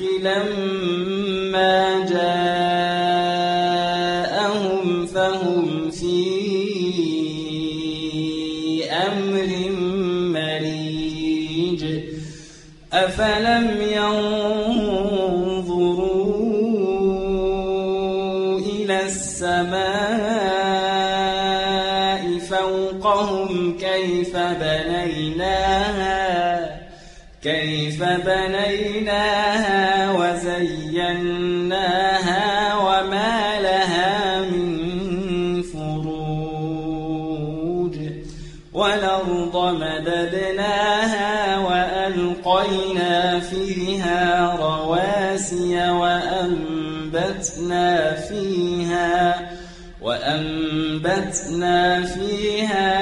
لما جاءهم فهم في أمر مريج أفلم ينظروا إلى السماء فوقهم كيف بنيناها كيف بنيناها وزيناها وما لها من فروج والأرض مددناها وألقينا فيها رواسي وأنبتنا فيها وأنبتنا فيها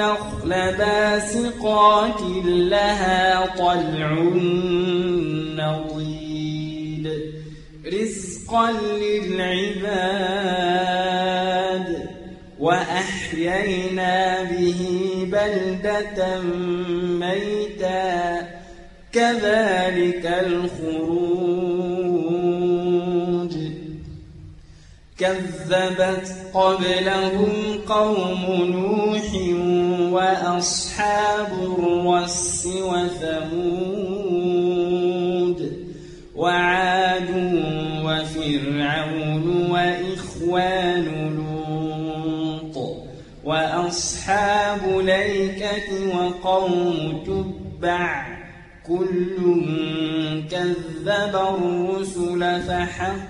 والنخل باسقات لها طلع نضيد. رزقا للعباد. وأحيينا به بلدة ميتا. كذلك الخروج كذبت قبلهم قوم نوح وأصحاب الرس وثمود وعاد وفرعون وإخوان لوط وأصحاب ليكة وقوم تبع كل كذب الرسل فحق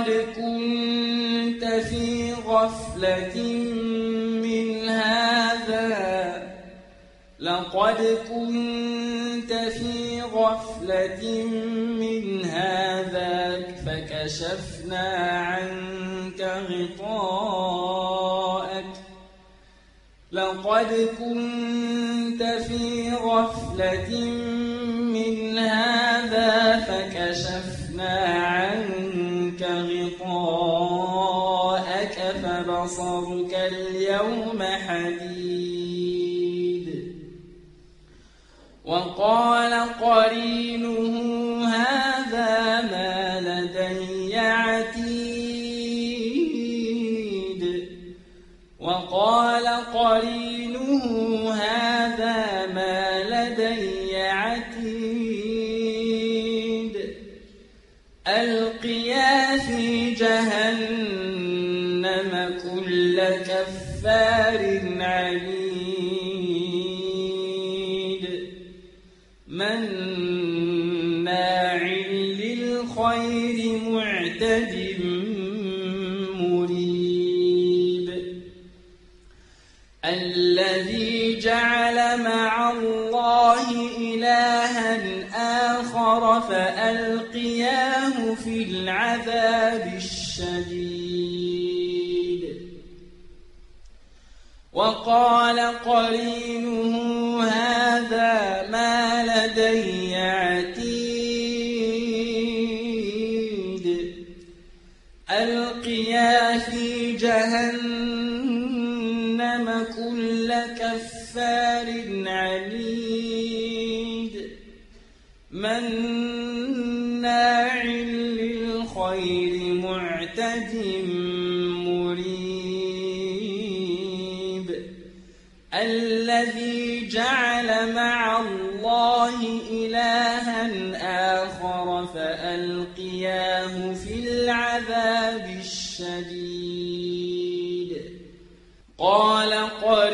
لقد كنت في غفلة من هذا. لقد كنت في غفلة من هذا. فكشفنا عنك غطاءك. لقد كنت في غفلة من هذا. فكشفنا فبصرك اليوم حديد. وقال قرينه هذا ما لدي عتيد. وقال قرينه كفار عنيد. مناع للخير معتد مريب. الذي جعل مع الله إلها آخر فألقياه في العذاب الشديد. وقال قرينه هذا ما لدي عتيد. ألقيا في جهنم كل كفار عنيد. مناع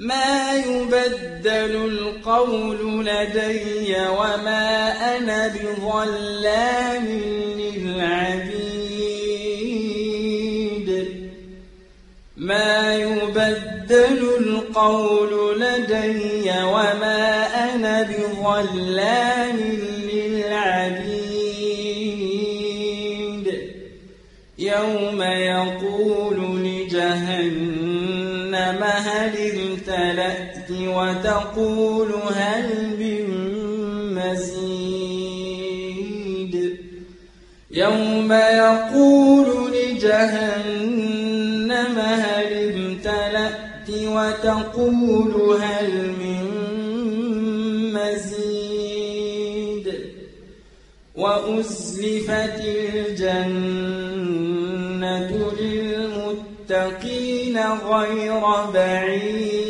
ما يبدل القول لدي وما أنا بظلام للعبيد. ما يبدل القول لدي وما أنا بظلام للعبيد. وتقول هل من مزيد يوم يقول لجهنم هل امتلأت وتقول هل من مزيد؟ وأزلفت الجنة للمتقين غير بعيد.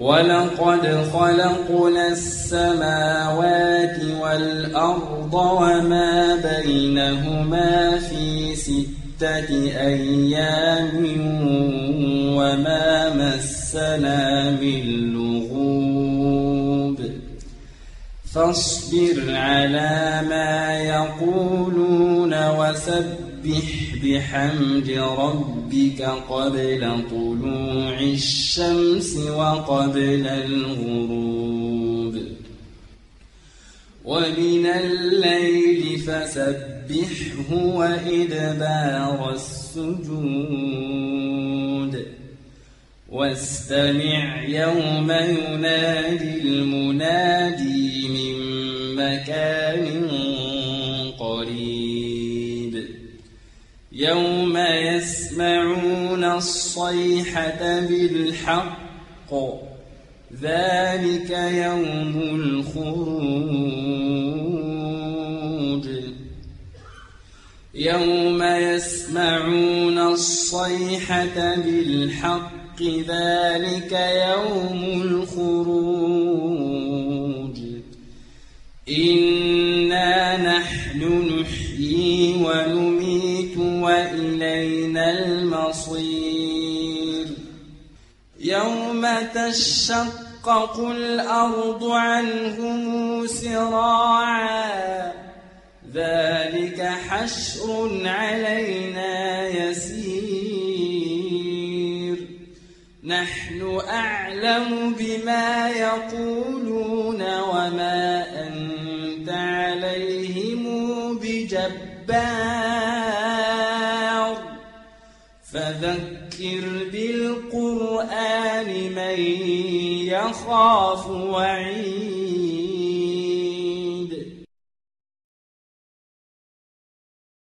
ولقد خلقنا السماوات والأرض وما بينهما في ستة أيام وما مسنا من لغوب فاصبر على ما يقولون وسبح بحمد ربك قبل طلوع الشمس وقبل الغروب. ومن الليل فسبحه وإدبار السجود. واستمع يوم ينادي المنادي من مكان قريب. يوم يسمعون الصيحة بالحق ذلك يوم الخروج. يوم يسمعون الصيحة بالحق ذلك يوم الخروج. تشقق الأرض عنهم سراعا. ذلك حشر علينا يسير. نحن أعلم بما يقولون وما أنت بالقرآن من يخاف وعيد